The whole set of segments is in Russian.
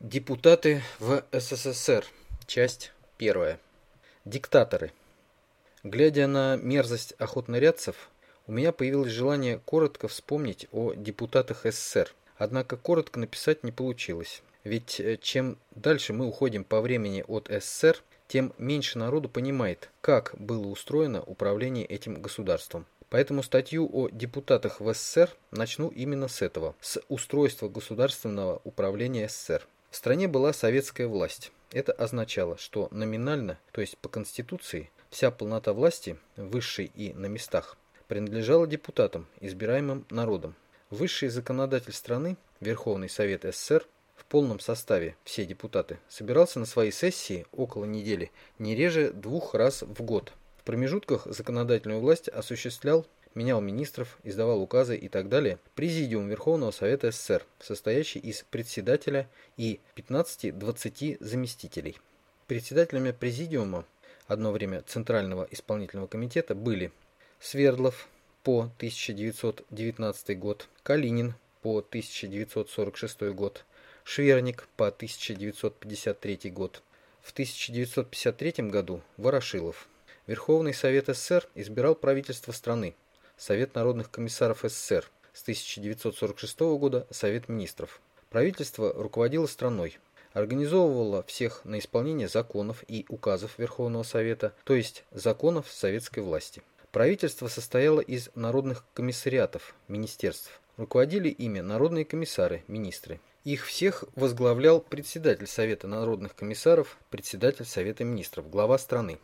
Депутаты в СССР. Часть первая. Диктаторы. Глядя на мерзость охотнорядцев, у меня появилось желание коротко вспомнить о депутатах СССР. Однако коротко написать не получилось. Ведь э, чем дальше мы уходим по времени от СССР, тем меньше народу понимает, как было устроено управление этим государством. Поэтому статью о депутатах в СССР начну именно с этого, с устройства государственного управления СССР. В стране была советская власть. Это означало, что номинально, то есть по Конституции, вся полнота власти, высшей и на местах, принадлежала депутатам, избираемым народом. Высший законодатель страны, Верховный Совет СССР, в полном составе, все депутаты, собирался на своей сессии около недели не реже двух раз в год. В промежутках законодательную власть осуществлял менял министров, издавал указы и так далее, Президиум Верховного Совета СССР, состоящий из председателя и 15-20 заместителей. Председателями Президиума одно время Центрального исполнительного комитета были Свердлов по 1919 год, Калинин по 1946 год, Шверник по 1953 год. В 1953 году Ворошилов. Верховный Совет СССР избирал правительство страны, Совет народных комиссаров СССР, с 1946 года Совет министров. Правительство руководило страной, организовывало всех на исполнение законов и указов Верховного Совета, то есть законов советской власти. Правительство состояло из народных комиссариатов, министерств. Руководили ими народные комиссары, министры. Их всех возглавлял председатель Совета народных комиссаров, председатель Совета министров, глава страны.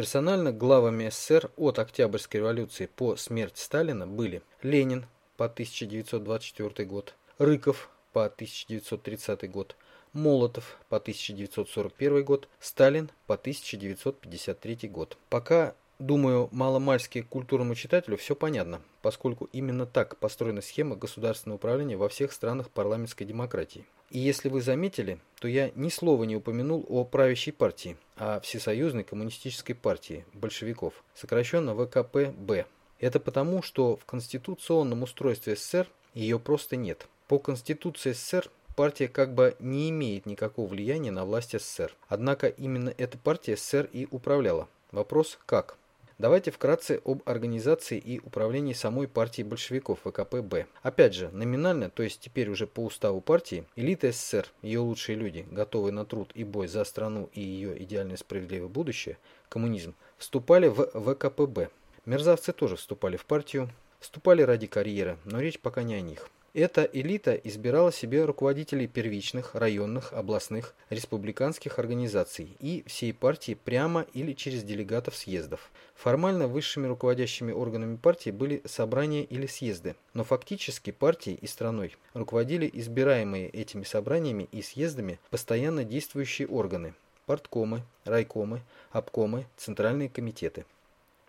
Персонально главами СССР от Октябрьской революции по смерть Сталина были Ленин по 1924 год, Рыков по 1930 год, Молотов по 1941 год, Сталин по 1953 год. Пока Думаю, маломальски культурному читателю все понятно, поскольку именно так построена схема государственного управления во всех странах парламентской демократии. И если вы заметили, то я ни слова не упомянул о правящей партии, а Всесоюзной коммунистической партии большевиков, сокращенно ВКП-Б. Это потому, что в конституционном устройстве СССР ее просто нет. По Конституции СССР партия как бы не имеет никакого влияния на власть СССР. Однако именно эта партия СССР и управляла. Вопрос как? Давайте вкратце об организации и управлении самой партии большевиков ВКП-Б. Опять же, номинально, то есть теперь уже по уставу партии, элита СССР, ее лучшие люди, готовые на труд и бой за страну и ее идеальное справедливое будущее, коммунизм, вступали в ВКП-Б. Мерзавцы тоже вступали в партию, вступали ради карьеры, но речь пока не о них. Эта элита избирала себе руководителей первичных, районных, областных, республиканских организаций и всей партии прямо или через делегатов съездов. Формально высшими руководящими органами партии были собрания или съезды, но фактически партией и страной руководили избираемые этими собраниями и съездами постоянно действующие органы – парткомы, райкомы, обкомы, центральные комитеты.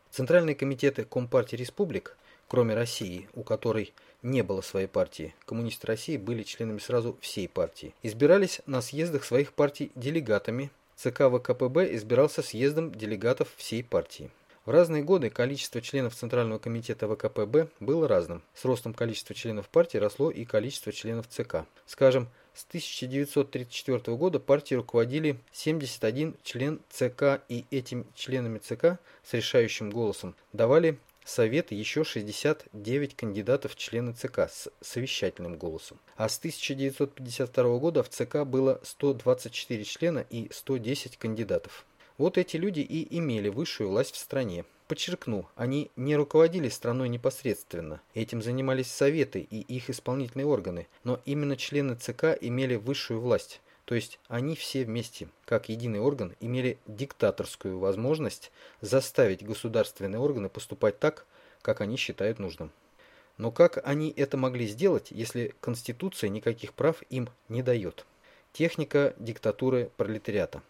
Центральные комитеты Компартии республик, кроме России, у которой – не было своей партии. Коммунисты России были членами сразу всей партии. Избирались на съездах своих партий делегатами. ЦК ВКПБ избирался съездом делегатов всей партии. В разные годы количество членов Центрального комитета ВКПБ было разным. С ростом количества членов партии росло и количество членов ЦК. Скажем, с 1934 года партией руководили 71 член ЦК, и этим членами ЦК с решающим голосом давали Совет еще 69 кандидатов в члены ЦК с совещательным голосом. А с 1952 года в ЦК было 124 члена и 110 кандидатов. Вот эти люди и имели высшую власть в стране. Подчеркну, они не руководили страной непосредственно. Этим занимались советы и их исполнительные органы, но именно члены ЦК имели высшую власть. То есть они все вместе, как единый орган, имели диктаторскую возможность заставить государственные органы поступать так, как они считают нужным. Но как они это могли сделать, если Конституция никаких прав им не дает? Техника диктатуры пролетариата.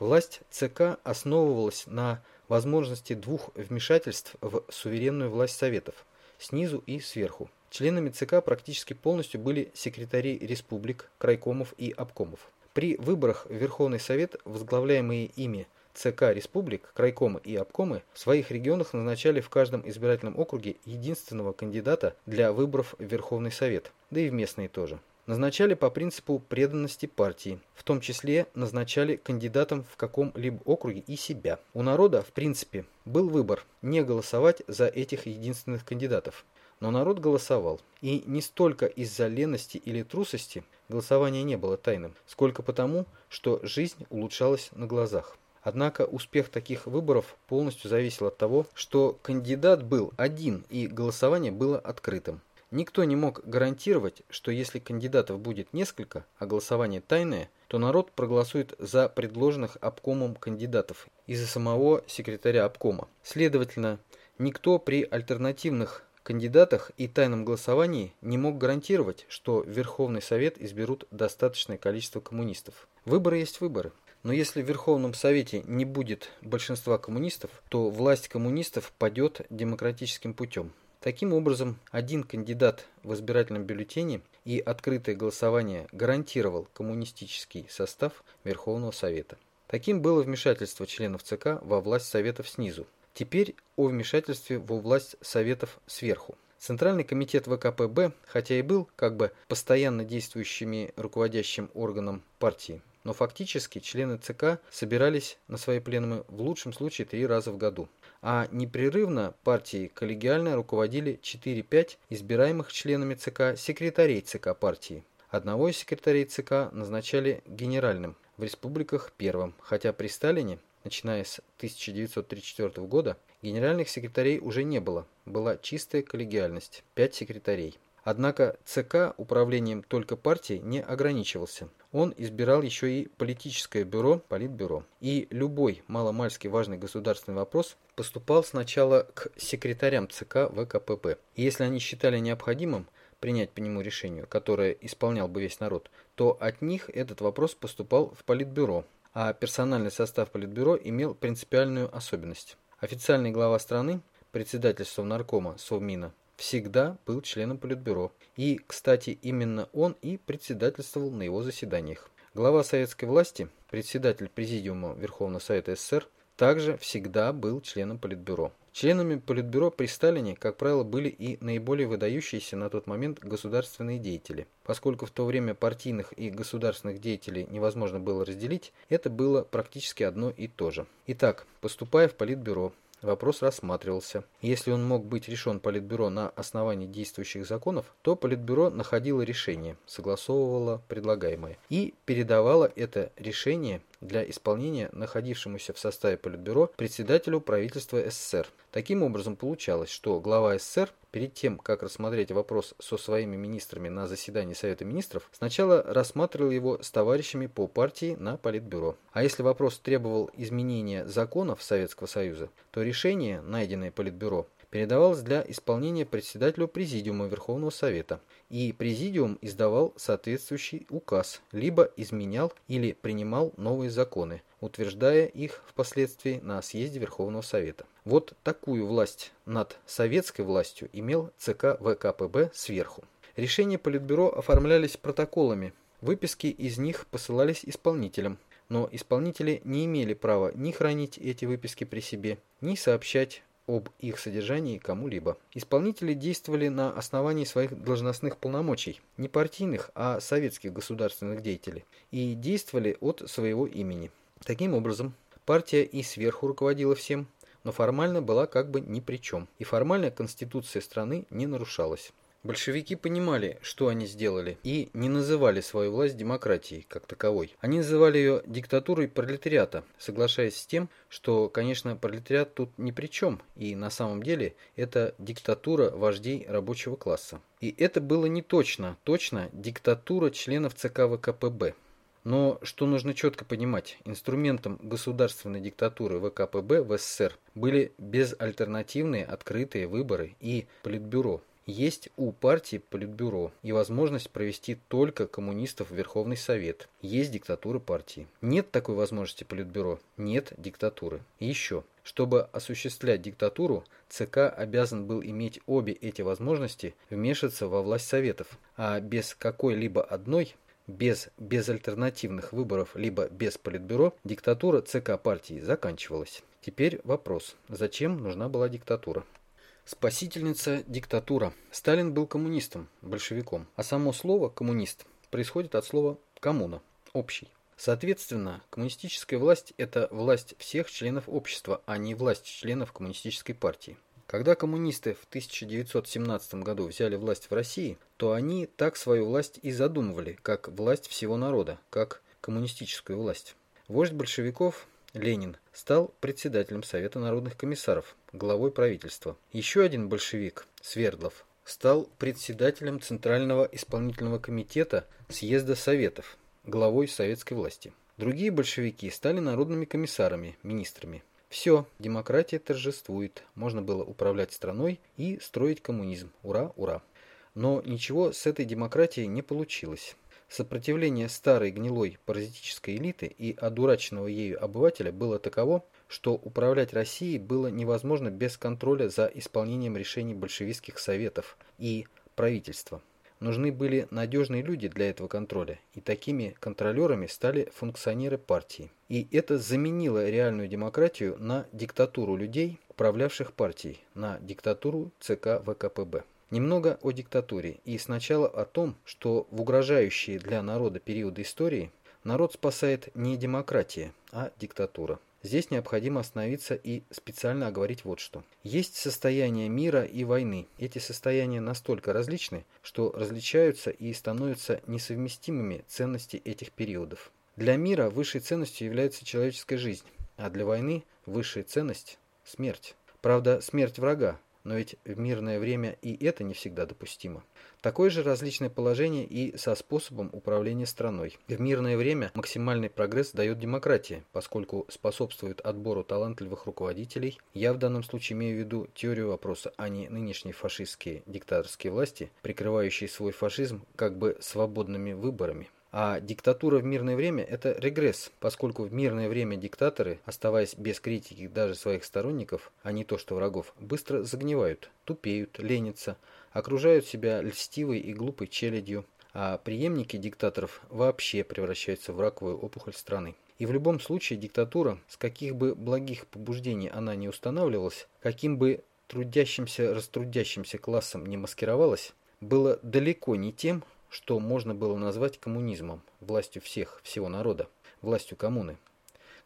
Власть ЦК основывалась на возможности двух вмешательств в суверенную власть Советов – снизу и сверху. Членами ЦК практически полностью были секретари республик, крайкомов и обкомов. При выборах в Верховный Совет возглавляемые ими ЦК республик, крайкомы и обкомы в своих регионах назначали в каждом избирательном округе единственного кандидата для выборов в Верховный Совет, да и в местные тоже. назначали по принципу преданности партии, в том числе назначали кандидатом в каком-либо округе и себя. У народа, в принципе, был выбор не голосовать за этих единственных кандидатов. Но народ голосовал. И не столько из-за лености или трусости голосование не было тайным, сколько потому, что жизнь улучшалась на глазах. Однако успех таких выборов полностью зависел от того, что кандидат был один и голосование было открытым. Никто не мог гарантировать, что если кандидатов будет несколько, а голосование тайное, то народ проголосует за предложенных обкомом кандидатов и за самого секретаря обкома. Следовательно, никто при альтернативных кандидатах и тайном голосовании не мог гарантировать, что Верховный Совет изберут достаточное количество коммунистов. Выборы есть выборы. Но если в Верховном Совете не будет большинства коммунистов, то власть коммунистов падет демократическим путем. Таким образом, один кандидат в избирательном бюллетене и открытое голосование гарантировал коммунистический состав Верховного Совета. Таким было вмешательство членов ЦК во власть Советов снизу. Теперь о вмешательстве во власть Советов сверху. Центральный комитет ВКПБ, хотя и был как бы постоянно действующими руководящим органом партии, но фактически члены ЦК собирались на свои пленумы в лучшем случае три раза в году. А непрерывно партии коллегиально руководили 4-5 избираемых членами ЦК секретарей ЦК партии. Одного из секретарей ЦК назначали генеральным, в республиках первым, хотя при Сталине, начиная с 1934 года, генеральных секретарей уже не было, была чистая коллегиальность, 5 секретарей. Однако ЦК управлением только партии не ограничивался. Он избирал еще и политическое бюро, политбюро. И любой маломальски важный государственный вопрос поступал сначала к секретарям ЦК ВКПБ. И если они считали необходимым принять по нему решение, которое исполнял бы весь народ, то от них этот вопрос поступал в политбюро. А персональный состав политбюро имел принципиальную особенность. Официальный глава страны, председательство наркома Совмина, всегда был членом Политбюро. И, кстати, именно он и председательствовал на его заседаниях. Глава советской власти, председатель Президиума Верховного Совета СССР, также всегда был членом Политбюро. Членами Политбюро при Сталине, как правило, были и наиболее выдающиеся на тот момент государственные деятели. Поскольку в то время партийных и государственных деятелей невозможно было разделить, это было практически одно и то же. Итак, поступая в Политбюро, вопрос рассматривался. Если он мог быть решен Политбюро на основании действующих законов, то Политбюро находило решение, согласовывало предлагаемое и передавало это решение для исполнения находившемуся в составе Политбюро председателю правительства СССР. Таким образом получалось, что глава СССР перед тем, как рассмотреть вопрос со своими министрами на заседании Совета министров, сначала рассматривал его с товарищами по партии на Политбюро. А если вопрос требовал изменения законов Советского Союза, то решение, найденное Политбюро, передавалось для исполнения председателю Президиума Верховного Совета, и Президиум издавал соответствующий указ, либо изменял или принимал новые законы, утверждая их впоследствии на съезде Верховного Совета. Вот такую власть над советской властью имел ЦК ВКПБ сверху. Решения Политбюро оформлялись протоколами, выписки из них посылались исполнителям, но исполнители не имели права ни хранить эти выписки при себе, ни сообщать об их содержании кому-либо. Исполнители действовали на основании своих должностных полномочий, не партийных, а советских государственных деятелей, и действовали от своего имени. Таким образом, партия и сверху руководила всем, но формально была как бы ни при чем, и формальная конституция страны не нарушалась. Большевики понимали, что они сделали, и не называли свою власть демократией как таковой. Они называли ее диктатурой пролетариата, соглашаясь с тем, что, конечно, пролетариат тут ни при чем, и на самом деле это диктатура вождей рабочего класса. И это было не точно, точно диктатура членов ЦК ВКПБ. Но, что нужно четко понимать, инструментом государственной диктатуры ВКПБ в СССР были безальтернативные открытые выборы и политбюро. Есть у партии политбюро и возможность провести только коммунистов в Верховный Совет. Есть диктатура партии. Нет такой возможности политбюро, нет диктатуры. И еще, чтобы осуществлять диктатуру, ЦК обязан был иметь обе эти возможности вмешаться во власть Советов, а без какой-либо одной без безальтернативных выборов либо без политбюро диктатура ЦК партии заканчивалась. Теперь вопрос, зачем нужна была диктатура? Спасительница диктатура. Сталин был коммунистом, большевиком, а само слово «коммунист» происходит от слова «коммуна» – «общий». Соответственно, коммунистическая власть – это власть всех членов общества, а не власть членов коммунистической партии. Когда коммунисты в 1917 году взяли власть в России, то они так свою власть и задумывали, как власть всего народа, как коммунистическую власть. Вождь большевиков Ленин стал председателем Совета народных комиссаров, главой правительства. Еще один большевик, Свердлов, стал председателем Центрального исполнительного комитета Съезда Советов, главой советской власти. Другие большевики стали народными комиссарами, министрами. Все, демократия торжествует, можно было управлять страной и строить коммунизм. Ура, ура. Но ничего с этой демократией не получилось. Сопротивление старой гнилой паразитической элиты и одураченного ею обывателя было таково, что управлять Россией было невозможно без контроля за исполнением решений большевистских советов и правительства. Нужны были надежные люди для этого контроля, и такими контролерами стали функционеры партии. И это заменило реальную демократию на диктатуру людей, управлявших партией, на диктатуру ЦК ВКПБ. Немного о диктатуре и сначала о том, что в угрожающие для народа периоды истории народ спасает не демократия, а диктатура. Здесь необходимо остановиться и специально оговорить вот что. Есть состояние мира и войны. Эти состояния настолько различны, что различаются и становятся несовместимыми ценности этих периодов. Для мира высшей ценностью является человеческая жизнь, а для войны высшая ценность – смерть. Правда, смерть врага, но ведь в мирное время и это не всегда допустимо. Такое же различное положение и со способом управления страной. В мирное время максимальный прогресс дает демократия, поскольку способствует отбору талантливых руководителей. Я в данном случае имею в виду теорию вопроса, а не нынешние фашистские диктаторские власти, прикрывающие свой фашизм как бы свободными выборами. А диктатура в мирное время – это регресс, поскольку в мирное время диктаторы, оставаясь без критики даже своих сторонников, а не то что врагов, быстро загнивают, тупеют, ленятся, окружают себя льстивой и глупой челядью, а преемники диктаторов вообще превращаются в раковую опухоль страны. И в любом случае диктатура, с каких бы благих побуждений она не устанавливалась, каким бы трудящимся, раструдящимся классом не маскировалась, было далеко не тем, что можно было назвать коммунизмом, властью всех, всего народа, властью коммуны.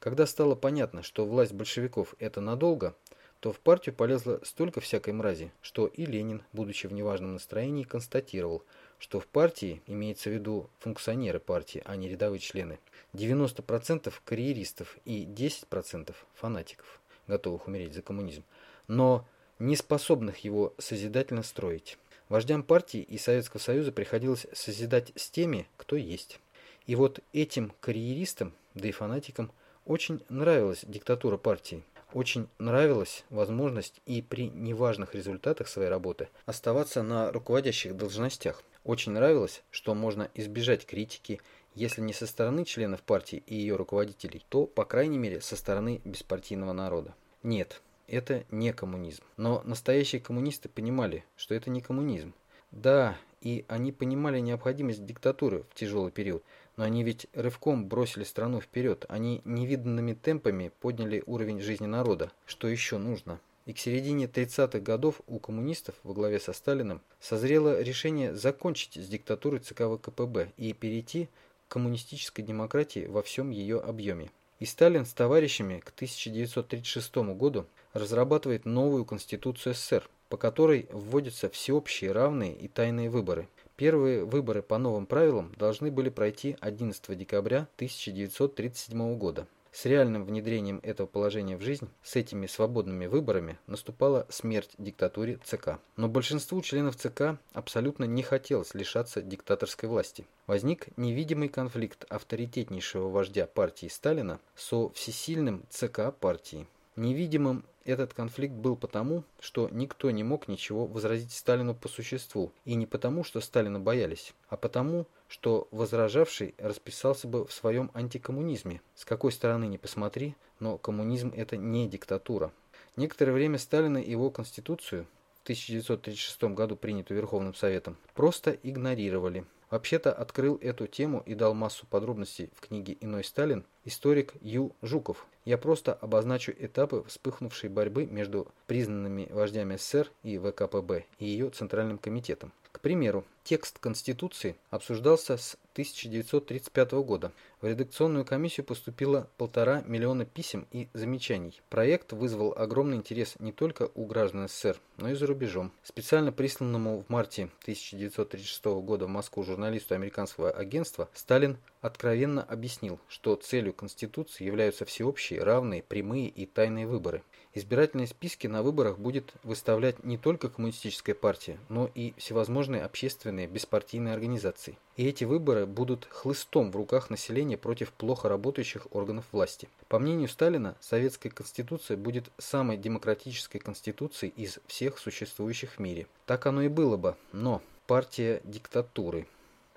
Когда стало понятно, что власть большевиков – это надолго, то в партию полезло столько всякой мрази, что и Ленин, будучи в неважном настроении, констатировал, что в партии имеется в виду функционеры партии, а не рядовые члены. 90% карьеристов и 10% фанатиков, готовых умереть за коммунизм, но не способных его созидательно строить. Вождям партии и Советского Союза приходилось созидать с теми, кто есть. И вот этим карьеристам, да и фанатикам, очень нравилась диктатура партии. Очень нравилась возможность и при неважных результатах своей работы оставаться на руководящих должностях. Очень нравилось, что можно избежать критики, если не со стороны членов партии и ее руководителей, то, по крайней мере, со стороны беспартийного народа. Нет, это не коммунизм. Но настоящие коммунисты понимали, что это не коммунизм. Да, и они понимали необходимость диктатуры в тяжелый период, но они ведь рывком бросили страну вперед, они невиданными темпами подняли уровень жизни народа. Что еще нужно? И к середине 30-х годов у коммунистов во главе со Сталиным созрело решение закончить с диктатурой ЦК ВКПБ и перейти к коммунистической демократии во всем ее объеме. И Сталин с товарищами к 1936 году разрабатывает новую Конституцию СССР, по которой вводятся всеобщие равные и тайные выборы. Первые выборы по новым правилам должны были пройти 11 декабря 1937 года. С реальным внедрением этого положения в жизнь, с этими свободными выборами, наступала смерть диктатуре ЦК. Но большинству членов ЦК абсолютно не хотелось лишаться диктаторской власти. Возник невидимый конфликт авторитетнейшего вождя партии Сталина со всесильным ЦК партии. Невидимым этот конфликт был потому, что никто не мог ничего возразить Сталину по существу, и не потому, что Сталина боялись, а потому, что возражавший расписался бы в своем антикоммунизме. С какой стороны ни посмотри, но коммунизм это не диктатура. Некоторое время Сталина и его конституцию, в 1936 году принятую Верховным Советом, просто игнорировали. Вообще-то открыл эту тему и дал массу подробностей в книге «Иной Сталин» историк Ю. Жуков. Я просто обозначу этапы вспыхнувшей борьбы между признанными вождями СССР и ВКПБ и ее Центральным комитетом. Примеру, Текст Конституции обсуждался с 1935 года. В редакционную комиссию поступило полтора миллиона писем и замечаний. Проект вызвал огромный интерес не только у граждан СССР, но и за рубежом. Специально присланному в марте 1936 года в Москву журналисту американского агентства Сталин откровенно объяснил, что целью Конституции являются всеобщие, равные, прямые и тайные выборы. Избирательные списки на выборах будет выставлять не только коммунистическая партия, но и всевозможные общественные беспартийные организации. И эти выборы будут хлыстом в руках населения против плохо работающих органов власти. По мнению Сталина, советская конституция будет самой демократической конституцией из всех существующих в мире. Так оно и было бы, но партия диктатуры –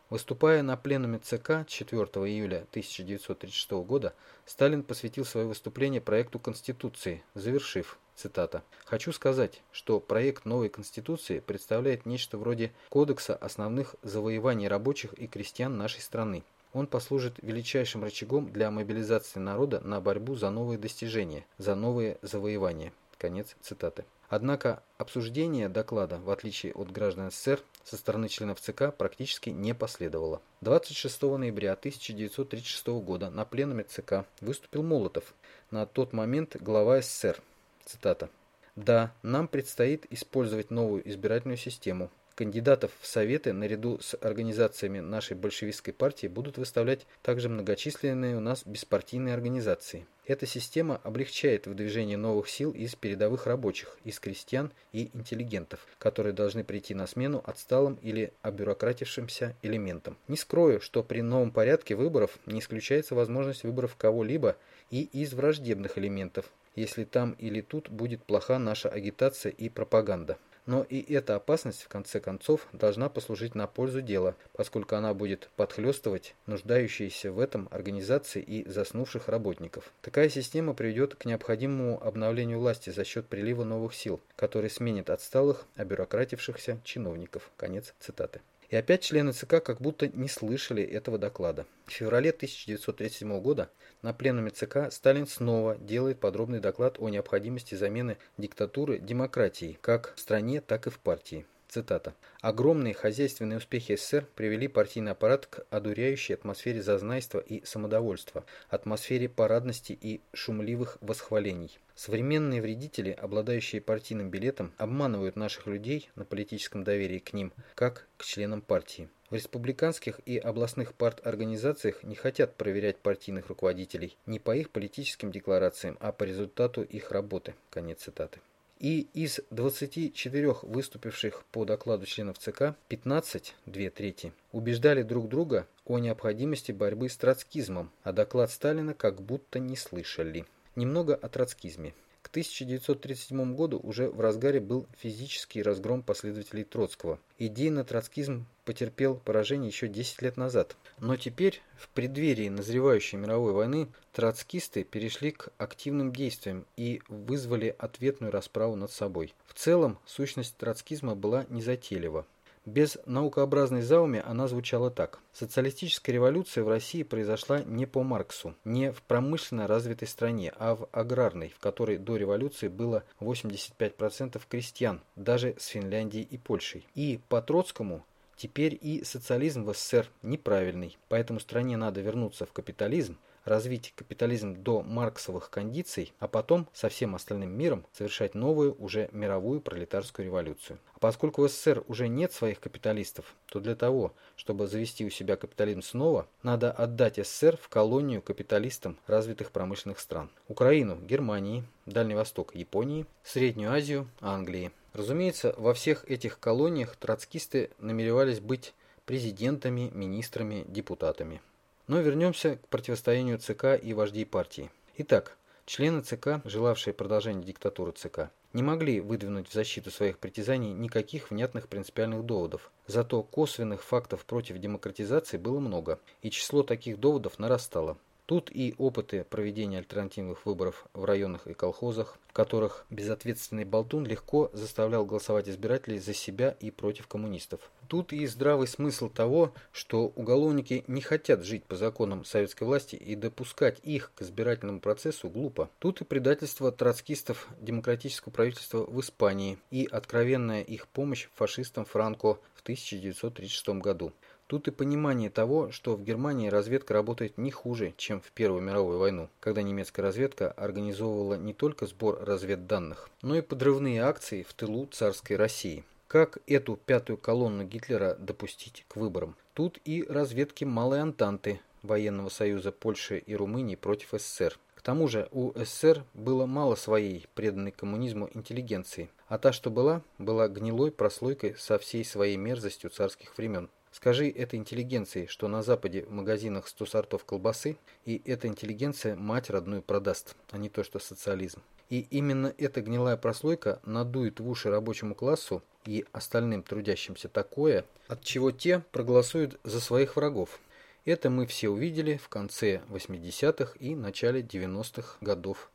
Выступая на пленуме ЦК 4 июля 1936 года, Сталин посвятил свое выступление проекту Конституции, завершив, цитата, «Хочу сказать, что проект новой Конституции представляет нечто вроде кодекса основных завоеваний рабочих и крестьян нашей страны. Он послужит величайшим рычагом для мобилизации народа на борьбу за новые достижения, за новые завоевания». Конец цитаты. Однако обсуждение доклада, в отличие от граждан СССР, со стороны членов ЦК практически не последовало. 26 ноября 1936 года на пленуме ЦК выступил Молотов, на тот момент глава СССР. Цитата. «Да, нам предстоит использовать новую избирательную систему, Кандидатов в Советы наряду с организациями нашей большевистской партии будут выставлять также многочисленные у нас беспартийные организации. Эта система облегчает выдвижение новых сил из передовых рабочих, из крестьян и интеллигентов, которые должны прийти на смену отсталым или обюрократившимся элементам. Не скрою, что при новом порядке выборов не исключается возможность выборов кого-либо и из враждебных элементов, если там или тут будет плоха наша агитация и пропаганда. Но и эта опасность, в конце концов, должна послужить на пользу дела, поскольку она будет подхлестывать нуждающиеся в этом организации и заснувших работников. Такая система приведет к необходимому обновлению власти за счет прилива новых сил, который сменит отсталых, обюрократившихся чиновников. Конец цитаты. И опять члены ЦК как будто не слышали этого доклада. В феврале 1937 года на пленуме ЦК Сталин снова делает подробный доклад о необходимости замены диктатуры демократией как в стране, так и в партии. Цитата. «Огромные хозяйственные успехи СССР привели партийный аппарат к одуряющей атмосфере зазнайства и самодовольства, атмосфере парадности и шумливых восхвалений. Современные вредители, обладающие партийным билетом, обманывают наших людей на политическом доверии к ним, как к членам партии. В республиканских и областных парторганизациях не хотят проверять партийных руководителей не по их политическим декларациям, а по результату их работы». Конец цитаты. И из 24 выступивших по докладу членов ЦК, 15, две трети, убеждали друг друга о необходимости борьбы с троцкизмом, а доклад Сталина как будто не слышали. Немного о троцкизме. К 1937 году уже в разгаре был физический разгром последователей Троцкого. Идейно троцкизм потерпел поражение еще 10 лет назад. Но теперь, в преддверии назревающей мировой войны, троцкисты перешли к активным действиям и вызвали ответную расправу над собой. В целом, сущность троцкизма была незатейлива. Без наукообразной зауми она звучала так. Социалистическая революция в России произошла не по Марксу, не в промышленно развитой стране, а в аграрной, в которой до революции было 85% крестьян, даже с Финляндией и Польшей. И по Троцкому Теперь и социализм в СССР неправильный, поэтому стране надо вернуться в капитализм, развить капитализм до марксовых кондиций, а потом со всем остальным миром совершать новую, уже мировую пролетарскую революцию. А поскольку в СССР уже нет своих капиталистов, то для того, чтобы завести у себя капитализм снова, надо отдать СССР в колонию капиталистам развитых промышленных стран. Украину, Германии, Дальний Восток, Японии, Среднюю Азию, Англии. Разумеется, во всех этих колониях троцкисты намеревались быть президентами, министрами, депутатами. Но вернемся к противостоянию ЦК и вождей партии. Итак, члены ЦК, желавшие продолжения диктатуры ЦК, не могли выдвинуть в защиту своих притязаний никаких внятных принципиальных доводов. Зато косвенных фактов против демократизации было много, и число таких доводов нарастало. Тут и опыты проведения альтернативных выборов в районах и колхозах, в которых безответственный болтун легко заставлял голосовать избирателей за себя и против коммунистов. Тут и здравый смысл того, что уголовники не хотят жить по законам советской власти и допускать их к избирательному процессу глупо. Тут и предательство троцкистов демократического правительства в Испании и откровенная их помощь фашистам Франко в 1936 году. Тут и понимание того, что в Германии разведка работает не хуже, чем в Первую мировую войну, когда немецкая разведка организовывала не только сбор разведданных, но и подрывные акции в тылу царской России. Как эту пятую колонну Гитлера допустить к выборам? Тут и разведки Малой Антанты, военного союза Польши и Румынии против СССР. К тому же у СССР было мало своей преданной коммунизму интеллигенции, а та, что была, была гнилой прослойкой со всей своей мерзостью царских времен. Скажи этой интеллигенции, что на Западе в магазинах 100 сортов колбасы, и эта интеллигенция мать родную продаст, а не то, что социализм. И именно эта гнилая прослойка надует в уши рабочему классу и остальным трудящимся такое, от чего те проголосуют за своих врагов. Это мы все увидели в конце 80-х и начале 90-х годов